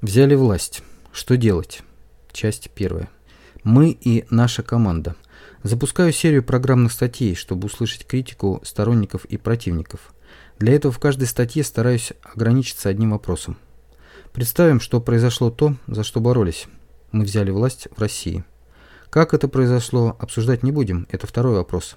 Взяли власть. Что делать? Часть первая. Мы и наша команда. Запускаю серию программных статей, чтобы услышать критику сторонников и противников. Для этого в каждой статье стараюсь ограничиться одним вопросом. Представим, что произошло то, за что боролись. Мы взяли власть в России. Как это произошло, обсуждать не будем, это второй вопрос.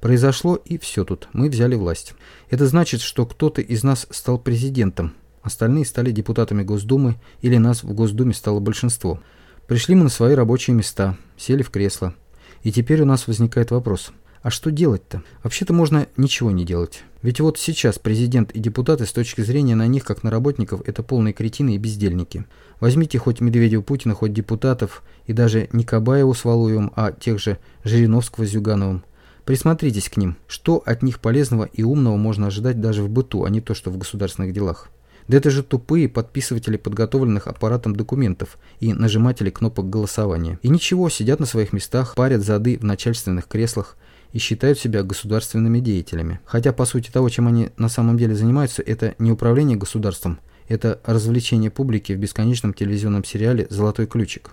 Произошло и все тут, мы взяли власть. Это значит, что кто-то из нас стал президентом, Остальные стали депутатами Госдумы или нас в Госдуме стало большинство. Пришли мы на свои рабочие места, сели в кресло. И теперь у нас возникает вопрос. А что делать-то? Вообще-то можно ничего не делать. Ведь вот сейчас президент и депутаты с точки зрения на них, как на работников, это полные кретины и бездельники. Возьмите хоть Медведева Путина, хоть депутатов, и даже не Кабаеву с Валуевым, а тех же Жириновского с Зюгановым. Присмотритесь к ним. Что от них полезного и умного можно ожидать даже в быту, а не то, что в государственных делах? Да это же тупые подписыватели подготовленных аппаратом документов и нажиматели кнопок голосования. И ничего, сидят на своих местах, парят зады в начальственных креслах и считают себя государственными деятелями. Хотя по сути того, чем они на самом деле занимаются, это не управление государством, это развлечение публики в бесконечном телевизионном сериале «Золотой ключик»,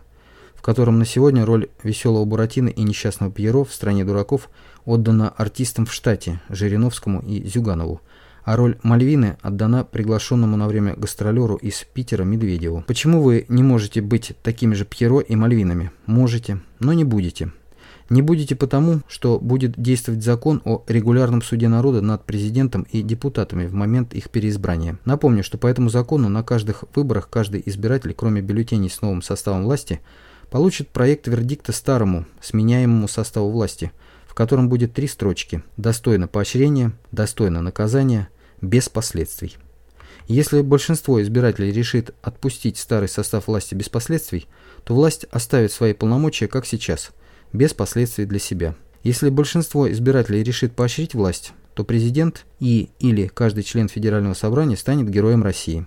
в котором на сегодня роль веселого Буратино и несчастного Пьеро в «Стране дураков» отдана артистам в штате Жириновскому и Зюганову, а роль Мальвины отдана приглашенному на время гастролеру из Питера Медведеву. Почему вы не можете быть такими же Пьеро и Мальвинами? Можете, но не будете. Не будете потому, что будет действовать закон о регулярном суде народа над президентом и депутатами в момент их переизбрания. Напомню, что по этому закону на каждых выборах каждый избиратель, кроме бюллетеней с новым составом власти, получит проект вердикта старому, сменяемому составу власти, котором будет три строчки «достойно поощрения», «достойно наказания», без последствий. Если большинство избирателей решит отпустить старый состав власти без последствий, то власть оставит свои полномочия, как сейчас, без последствий для себя. Если большинство избирателей решит поощрить власть, то президент и или каждый член Федерального собрания станет героем России.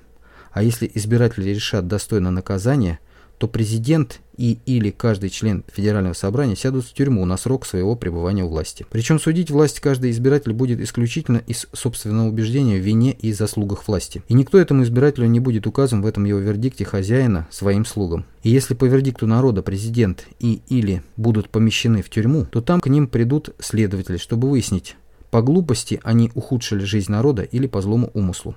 А если избиратели решат достойно наказания – то президент и или каждый член Федерального собрания сядут в тюрьму на срок своего пребывания у власти. Причем судить власть каждый избиратель будет исключительно из собственного убеждения в вине и заслугах власти. И никто этому избирателю не будет указан в этом его вердикте хозяина своим слугам. И если по вердикту народа президент и или будут помещены в тюрьму, то там к ним придут следователи, чтобы выяснить, по глупости они ухудшили жизнь народа или по злому умыслу.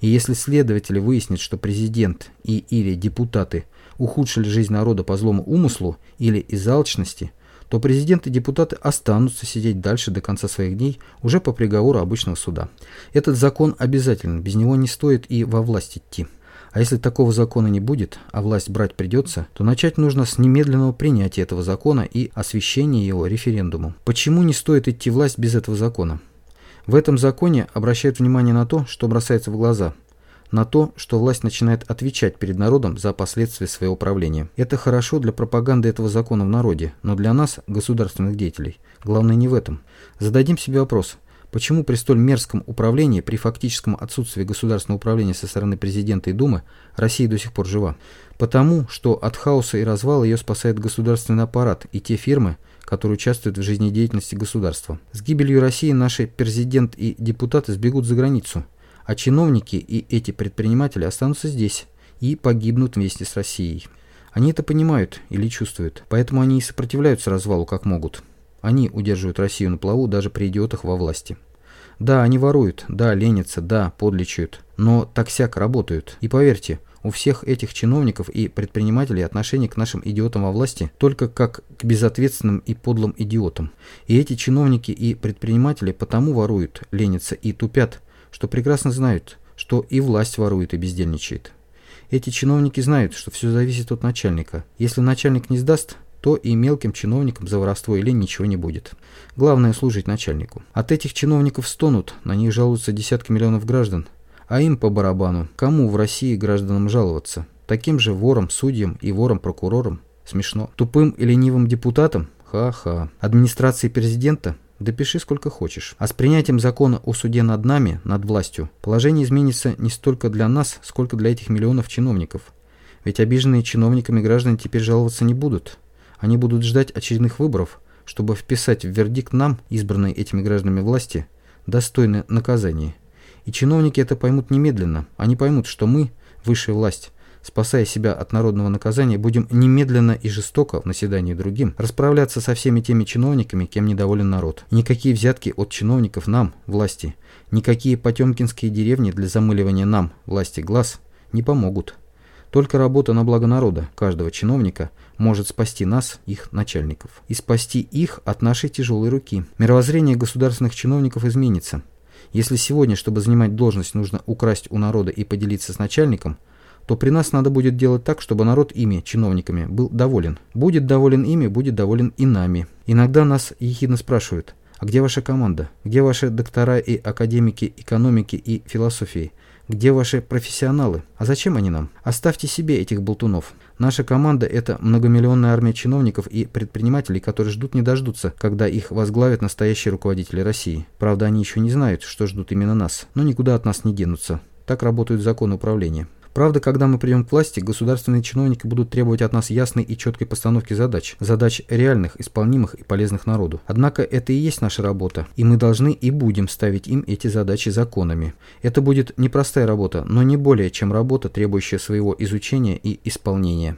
И если следователи выяснят, что президент и или депутаты ухудшили жизнь народа по злому умыслу или из алчности, то президент и депутаты останутся сидеть дальше до конца своих дней уже по приговору обычного суда. Этот закон обязателен, без него не стоит и во власть идти. А если такого закона не будет, а власть брать придется, то начать нужно с немедленного принятия этого закона и освещения его референдумом. Почему не стоит идти власть без этого закона? В этом законе обращают внимание на то, что бросается в глаза – на то, что власть начинает отвечать перед народом за последствия своего правления. Это хорошо для пропаганды этого закона в народе, но для нас, государственных деятелей, главное не в этом. Зададим себе вопрос, почему при столь мерзком управлении, при фактическом отсутствии государственного управления со стороны президента и Думы, Россия до сих пор жива? Потому, что от хаоса и развала ее спасает государственный аппарат и те фирмы, которые участвуют в жизнедеятельности государства. С гибелью России наши президент и депутаты сбегут за границу – а чиновники и эти предприниматели останутся здесь и погибнут вместе с Россией. Они это понимают или чувствуют, поэтому они и сопротивляются развалу как могут. Они удерживают Россию на плаву даже при идиотах во власти. Да, они воруют, да, ленятся, да, подлечают, но так-сяк работают. И поверьте, у всех этих чиновников и предпринимателей отношение к нашим идиотам во власти только как к безответственным и подлым идиотам. И эти чиновники и предприниматели потому воруют, ленятся и тупят, что прекрасно знают, что и власть ворует и бездельничает. Эти чиновники знают, что все зависит от начальника. Если начальник не сдаст, то и мелким чиновникам за воровство или ничего не будет. Главное служить начальнику. От этих чиновников стонут, на них жалуются десятки миллионов граждан. А им по барабану, кому в России гражданам жаловаться? Таким же вором, судьям и вором-прокурорам? Смешно. Тупым и ленивым депутатам? Ха-ха. Администрации президента? Допиши сколько хочешь. А с принятием закона о суде над нами, над властью, положение изменится не столько для нас, сколько для этих миллионов чиновников. Ведь обиженные чиновниками граждане теперь жаловаться не будут. Они будут ждать очередных выборов, чтобы вписать в вердикт нам, избранной этими гражданами власти, достойное наказание. И чиновники это поймут немедленно. Они поймут, что мы, высшая власть, спасая себя от народного наказания, будем немедленно и жестоко, в наседании другим, расправляться со всеми теми чиновниками, кем недоволен народ. никакие взятки от чиновников нам, власти, никакие потемкинские деревни для замыливания нам, власти, глаз не помогут. Только работа на благо народа, каждого чиновника, может спасти нас, их начальников, и спасти их от нашей тяжелой руки. Мировоззрение государственных чиновников изменится. Если сегодня, чтобы занимать должность, нужно украсть у народа и поделиться с начальником, то при нас надо будет делать так, чтобы народ ими, чиновниками, был доволен. Будет доволен ими, будет доволен и нами. Иногда нас ехидно спрашивают, а где ваша команда? Где ваши доктора и академики экономики и философии? Где ваши профессионалы? А зачем они нам? Оставьте себе этих болтунов. Наша команда – это многомиллионная армия чиновников и предпринимателей, которые ждут не дождутся, когда их возглавят настоящие руководители России. Правда, они еще не знают, что ждут именно нас, но никуда от нас не денутся. Так работают законы управления. Правда, когда мы придем к власти, государственные чиновники будут требовать от нас ясной и четкой постановки задач. Задач реальных, исполнимых и полезных народу. Однако это и есть наша работа, и мы должны и будем ставить им эти задачи законами. Это будет непростая работа, но не более чем работа, требующая своего изучения и исполнения.